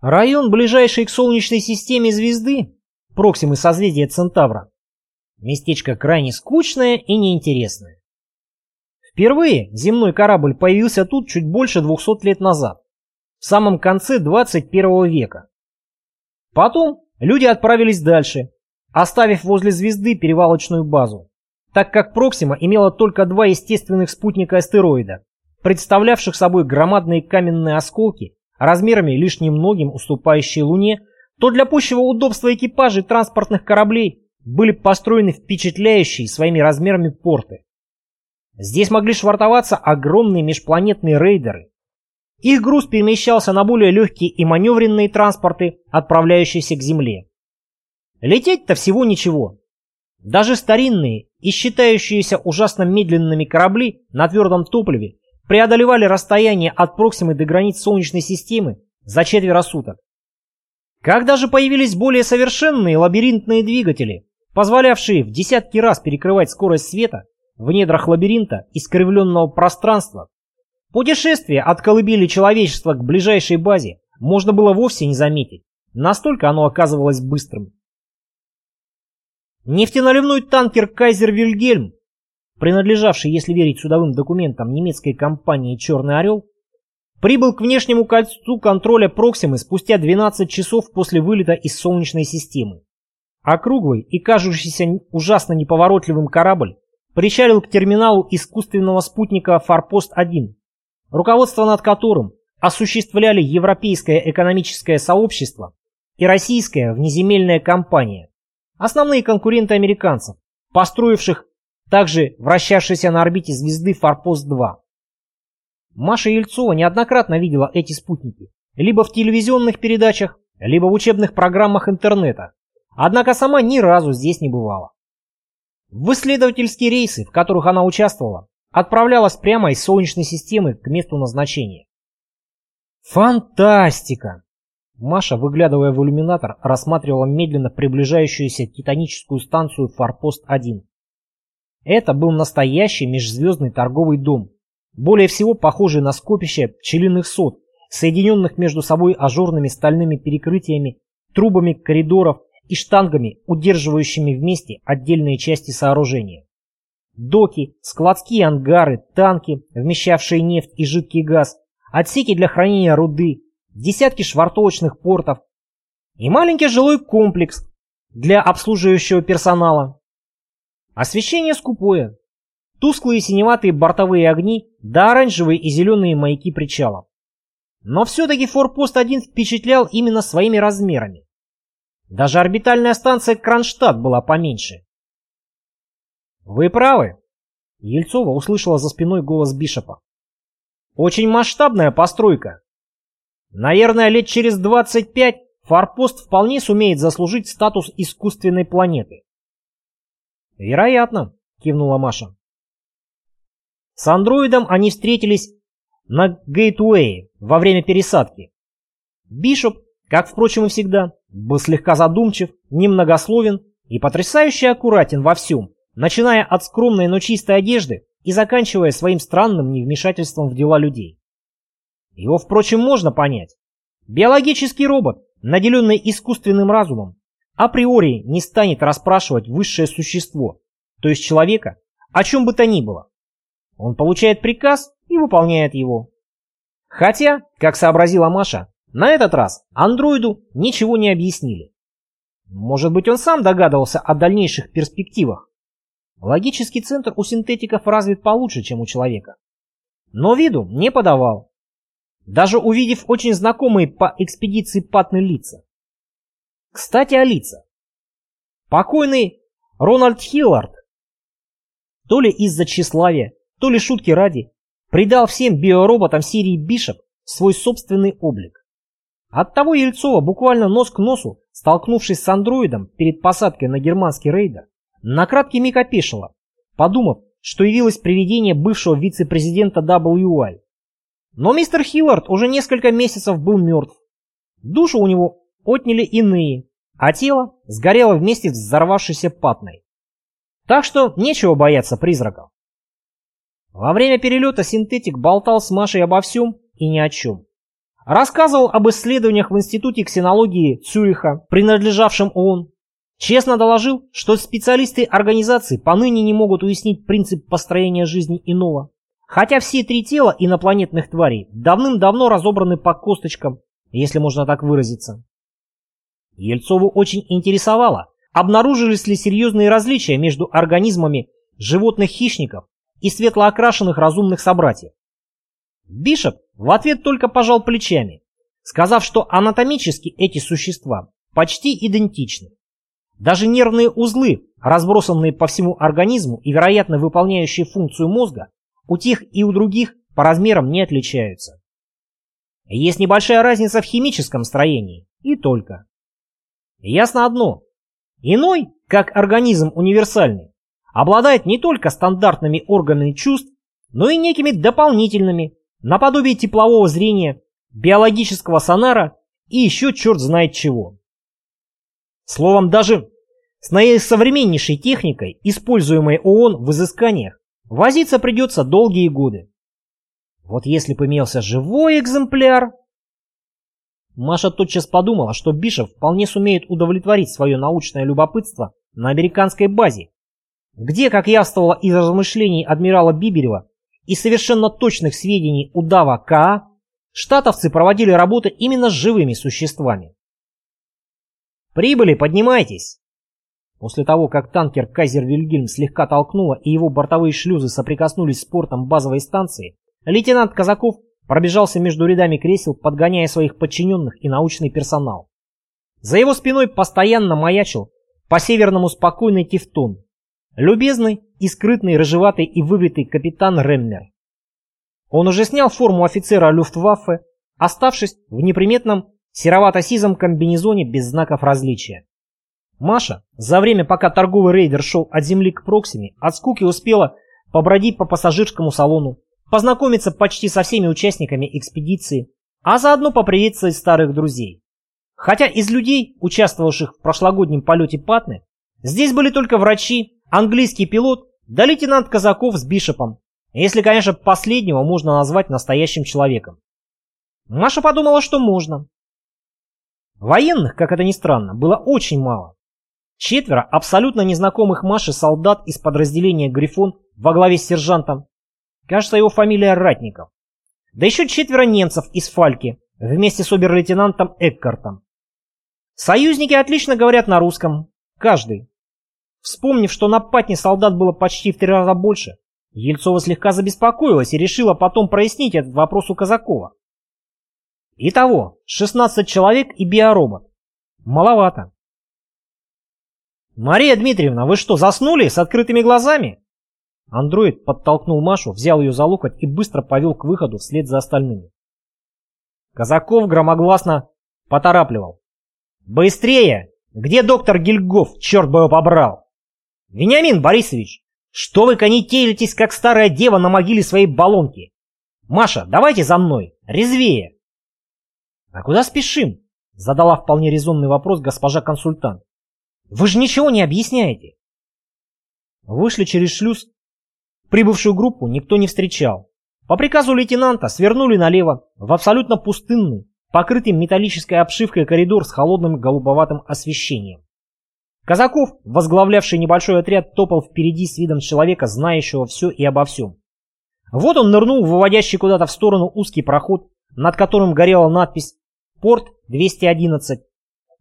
Район, ближайший к Солнечной системе звезды, Проксимы созвездия Центавра, местечко крайне скучное и неинтересное. Впервые земной корабль появился тут чуть больше 200 лет назад, в самом конце 21 века. Потом люди отправились дальше, оставив возле звезды перевалочную базу, так как Проксима имела только два естественных спутника астероида, представлявших собой громадные каменные осколки, размерами лишь немногим уступающие Луне, то для пущего удобства экипажей транспортных кораблей были построены впечатляющие своими размерами порты. Здесь могли швартоваться огромные межпланетные рейдеры. Их груз перемещался на более легкие и маневренные транспорты, отправляющиеся к Земле. Лететь-то всего ничего. Даже старинные и считающиеся ужасно медленными корабли на твердом топливе преодолевали расстояние от Проксимы до границ Солнечной системы за четверо суток. Когда же появились более совершенные лабиринтные двигатели, позволявшие в десятки раз перекрывать скорость света в недрах лабиринта искривленного пространства, путешествие от колыбели человечества к ближайшей базе можно было вовсе не заметить, настолько оно оказывалось быстрым. Нефтеналивной танкер «Кайзер Вильгельм» принадлежавший, если верить судовым документам, немецкой компании «Черный орел», прибыл к внешнему кольцу контроля Проксимы спустя 12 часов после вылета из Солнечной системы. Округлый и кажущийся ужасно неповоротливым корабль причалил к терминалу искусственного спутника «Форпост-1», руководство над которым осуществляли Европейское экономическое сообщество и Российская внеземельная компания, основные конкуренты американцев, построивших также вращавшийся на орбите звезды Форпост-2. Маша Ельцова неоднократно видела эти спутники, либо в телевизионных передачах, либо в учебных программах интернета, однако сама ни разу здесь не бывала. В исследовательские рейсы, в которых она участвовала, отправлялась прямо из Солнечной системы к месту назначения. Фантастика! Маша, выглядывая в иллюминатор, рассматривала медленно приближающуюся титаническую станцию «Форпост-1». Это был настоящий межзвездный торговый дом, более всего похожий на скопище пчелиных сот, соединенных между собой ажурными стальными перекрытиями, трубами коридоров и штангами, удерживающими вместе отдельные части сооружения. Доки, складские ангары, танки, вмещавшие нефть и жидкий газ, отсеки для хранения руды, десятки швартовочных портов и маленький жилой комплекс для обслуживающего персонала, Освещение скупое. Тусклые синеватые бортовые огни, да оранжевые и зеленые маяки причала. Но все-таки форпост-1 впечатлял именно своими размерами. Даже орбитальная станция Кронштадт была поменьше. «Вы правы», — Ельцова услышала за спиной голос Бишопа. «Очень масштабная постройка. Наверное, лет через 25 форпост вполне сумеет заслужить статус искусственной планеты. «Вероятно», — кивнула Маша. С андроидом они встретились на Гейтуэе во время пересадки. Бишоп, как, впрочем, и всегда, был слегка задумчив, немногословен и потрясающе аккуратен во всем, начиная от скромной, но чистой одежды и заканчивая своим странным невмешательством в дела людей. Его, впрочем, можно понять. Биологический робот, наделенный искусственным разумом, априори не станет расспрашивать высшее существо, то есть человека, о чем бы то ни было. Он получает приказ и выполняет его. Хотя, как сообразила Маша, на этот раз андроиду ничего не объяснили. Может быть, он сам догадывался о дальнейших перспективах. Логический центр у синтетиков развит получше, чем у человека. Но виду не подавал. Даже увидев очень знакомые по экспедиции патные лица. Кстати, о лицах. Покойный Рональд Хиллард, то ли из-за тщеславия, то ли шутки ради, придал всем биороботам серии Бишоп свой собственный облик. Оттого Ельцова, буквально нос к носу, столкнувшись с андроидом перед посадкой на германский рейдер, на краткий миг опешила, подумав, что явилось привидение бывшего вице-президента WI. Но мистер Хиллард уже несколько месяцев был мертв. Душу у него отняли иные, а тело сгорело вместе с взорвавшейся патной. Так что нечего бояться призраков. Во время перелета синтетик болтал с Машей обо всем и ни о чем. рассказывал об исследованиях в Институте ксенологии Цюриха, принадлежавшем ООН, честно доложил, что специалисты организации поныне не могут уяснить принцип построения жизни иного, хотя все три тела инопланетных тварей давным-давно разобраны по косточкам, если можно так выразиться. Ельцову очень интересовало, обнаружились ли серьезные различия между организмами животных-хищников и светлоокрашенных разумных собратьев. Бишоп в ответ только пожал плечами, сказав, что анатомически эти существа почти идентичны. Даже нервные узлы, разбросанные по всему организму и, вероятно, выполняющие функцию мозга, у тех и у других по размерам не отличаются. Есть небольшая разница в химическом строении, и только. Ясно одно. Иной, как организм универсальный, обладает не только стандартными органами чувств, но и некими дополнительными, наподобие теплового зрения, биологического сонара и еще черт знает чего. Словом, даже с наисовременнейшей техникой, используемой ООН в изысканиях, возиться придется долгие годы. Вот если бы имелся живой экземпляр... Маша тотчас подумала, что Бишев вполне сумеет удовлетворить свое научное любопытство на американской базе, где, как явствовало из размышлений адмирала Биберева и совершенно точных сведений удава КА, штатовцы проводили работы именно с живыми существами. «Прибыли, поднимайтесь!» После того, как танкер «Кайзер Вильгельм» слегка толкнуло и его бортовые шлюзы соприкоснулись с портом базовой станции, лейтенант Казаков пробежался между рядами кресел, подгоняя своих подчиненных и научный персонал. За его спиной постоянно маячил по-северному спокойный Тевтон, любезный и скрытный, рыжеватый и выбритый капитан Реммер. Он уже снял форму офицера Люфтваффе, оставшись в неприметном серовато-сизом комбинезоне без знаков различия. Маша, за время, пока торговый рейдер шел от земли к Проксиме, от скуки успела побродить по пассажирскому салону, познакомиться почти со всеми участниками экспедиции, а заодно поприветствовать старых друзей. Хотя из людей, участвовавших в прошлогоднем полете Патны, здесь были только врачи, английский пилот да лейтенант Казаков с Бишопом, если, конечно, последнего можно назвать настоящим человеком. Маша подумала, что можно. Военных, как это ни странно, было очень мало. Четверо абсолютно незнакомых Маше солдат из подразделения «Грифон» во главе с сержантом Кажется, его фамилия Ратников. Да еще четверо немцев из Фальки вместе с обер-лейтенантом Эккартом. Союзники отлично говорят на русском. Каждый. Вспомнив, что на патне солдат было почти в три раза больше, Ельцова слегка забеспокоилась и решила потом прояснить этот вопрос у Казакова. Итого, 16 человек и биоробот. Маловато. «Мария Дмитриевна, вы что, заснули с открытыми глазами?» Андроид подтолкнул Машу, взял ее за локоть и быстро повел к выходу вслед за остальными. Казаков громогласно поторапливал. «Быстрее! Где доктор Гильгоф, черт бы его побрал!» «Вениамин Борисович, что вы конетелитесь, как старая дева на могиле своей баллонки? Маша, давайте за мной, резвее!» «А куда спешим?» — задала вполне резонный вопрос госпожа консультант. «Вы же ничего не объясняете!» Вышли через шлюз Прибывшую группу никто не встречал. По приказу лейтенанта свернули налево, в абсолютно пустынный, покрытый металлической обшивкой коридор с холодным голубоватым освещением. Казаков, возглавлявший небольшой отряд, топал впереди с видом человека, знающего все и обо всем. Вот он нырнул в выводящий куда-то в сторону узкий проход, над которым горела надпись «Порт 211»,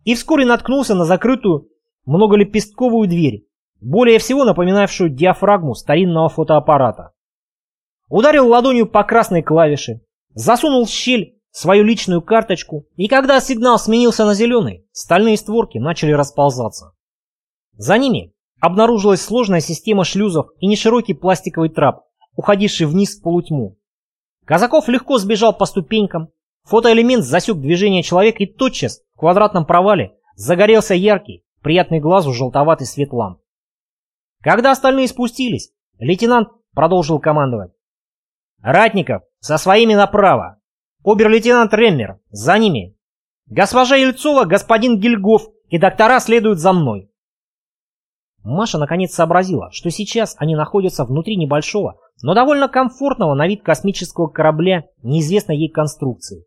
и вскоре наткнулся на закрытую многолепестковую дверь, более всего напоминавшую диафрагму старинного фотоаппарата. Ударил ладонью по красной клавише, засунул в щель свою личную карточку, и когда сигнал сменился на зеленый, стальные створки начали расползаться. За ними обнаружилась сложная система шлюзов и неширокий пластиковый трап, уходивший вниз в полутьму. Казаков легко сбежал по ступенькам, фотоэлемент засек движение человека и тотчас в квадратном провале загорелся яркий, приятный глазу желтоватый свет ламп. Когда остальные спустились, лейтенант продолжил командовать. «Ратников, со своими направо. Обер-лейтенант Реммер, за ними. Госпожа Ельцова, господин Гильгоф и доктора следуют за мной». Маша наконец сообразила, что сейчас они находятся внутри небольшого, но довольно комфортного на вид космического корабля неизвестной ей конструкции.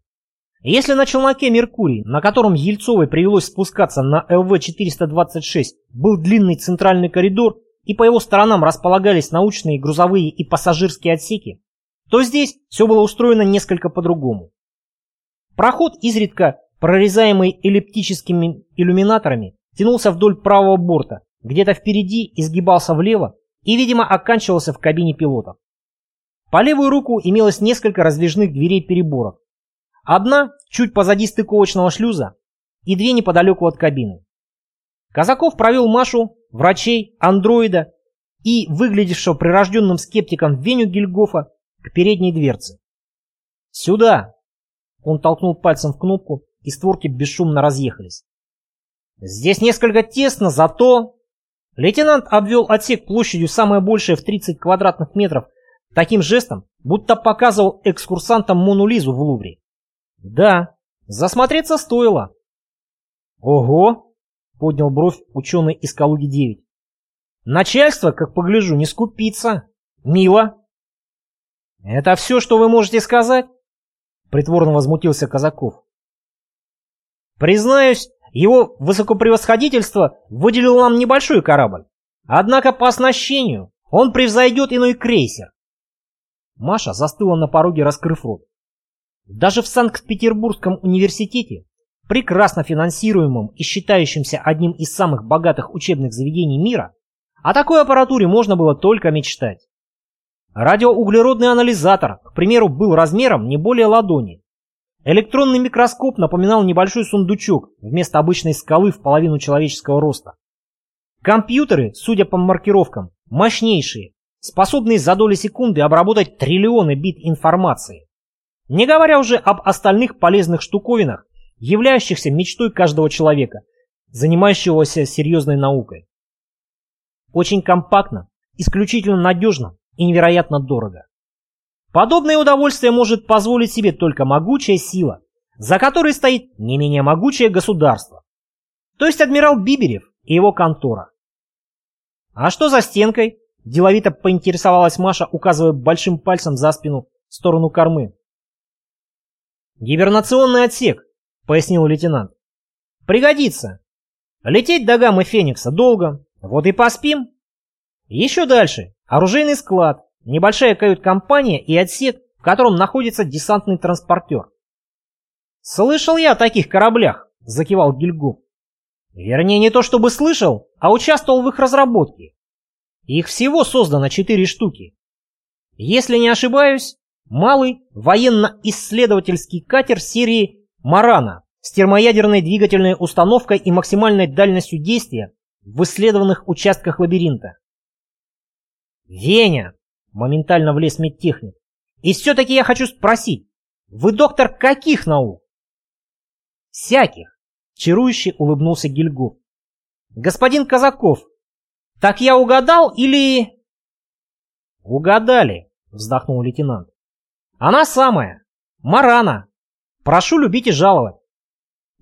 Если на челноке «Меркурий», на котором Ельцовой привелось спускаться на ЛВ-426, был длинный центральный коридор, и по его сторонам располагались научные, грузовые и пассажирские отсеки, то здесь все было устроено несколько по-другому. Проход, изредка прорезаемый эллиптическими иллюминаторами, тянулся вдоль правого борта, где-то впереди изгибался влево и, видимо, оканчивался в кабине пилотов. По левую руку имелось несколько раздвижных дверей-переборок, Одна чуть позади стыковочного шлюза и две неподалеку от кабины. Казаков провел Машу, врачей, андроида и выглядевшего прирожденным скептиком Веню Гильгофа к передней дверце. «Сюда!» Он толкнул пальцем в кнопку, и створки бесшумно разъехались. «Здесь несколько тесно, зато...» Лейтенант обвел отсек площадью самое большее в 30 квадратных метров таким жестом, будто показывал экскурсантам Мону Лизу в Лувре. Да, засмотреться стоило. Ого, поднял бровь ученый из Калуги-9. Начальство, как погляжу, не скупится. Мило. Это все, что вы можете сказать? Притворно возмутился Казаков. Признаюсь, его высокопревосходительство выделил нам небольшой корабль. Однако по оснащению он превзойдет иной крейсер. Маша застыла на пороге, раскрыв рот. Даже в Санкт-Петербургском университете, прекрасно финансируемом и считающемся одним из самых богатых учебных заведений мира, о такой аппаратуре можно было только мечтать. Радиоуглеродный анализатор, к примеру, был размером не более ладони. Электронный микроскоп напоминал небольшой сундучок вместо обычной скалы в половину человеческого роста. Компьютеры, судя по маркировкам, мощнейшие, способные за доли секунды обработать триллионы бит информации. Не говоря уже об остальных полезных штуковинах, являющихся мечтой каждого человека, занимающегося серьезной наукой. Очень компактно, исключительно надежно и невероятно дорого. Подобное удовольствие может позволить себе только могучая сила, за которой стоит не менее могучее государство. То есть адмирал Биберев и его контора. «А что за стенкой?» – деловито поинтересовалась Маша, указывая большим пальцем за спину в сторону кормы. «Гибернационный отсек», — пояснил лейтенант. «Пригодится. Лететь до гаммы Феникса долго, вот и поспим. Еще дальше. Оружейный склад, небольшая кают-компания и отсек, в котором находится десантный транспортер. «Слышал я о таких кораблях», — закивал Гильгоф. «Вернее, не то чтобы слышал, а участвовал в их разработке. Их всего создано четыре штуки. Если не ошибаюсь, малый военно-исследовательский катер серии «Марана» с термоядерной двигательной установкой и максимальной дальностью действия в исследованных участках лабиринта. «Веня!» — моментально влез медтехник. «И все-таки я хочу спросить, вы доктор каких наук?» «Всяких!» — чарующе улыбнулся Гильгоф. «Господин Казаков, так я угадал или...» «Угадали!» — вздохнул лейтенант. Она самая. Марана. Прошу любить и жаловать.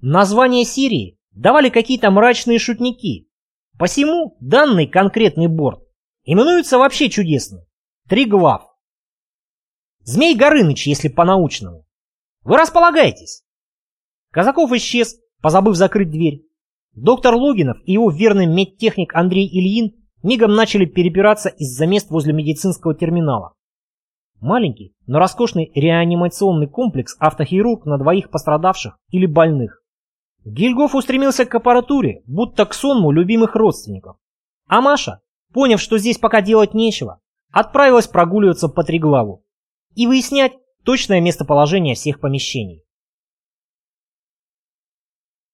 Название Сирии давали какие-то мрачные шутники. Посему данный конкретный борт именуется вообще чудесно. Три глав. Змей Горыныч, если по-научному. Вы располагаетесь. Казаков исчез, позабыв закрыть дверь. Доктор Логинов и его верный медтехник Андрей Ильин мигом начали перепираться из-за мест возле медицинского терминала. Маленький, но роскошный реанимационный комплекс автохирург на двоих пострадавших или больных. Гильгоф устремился к аппаратуре, будто к сонму любимых родственников. А Маша, поняв, что здесь пока делать нечего, отправилась прогуливаться по Триглаву и выяснять точное местоположение всех помещений.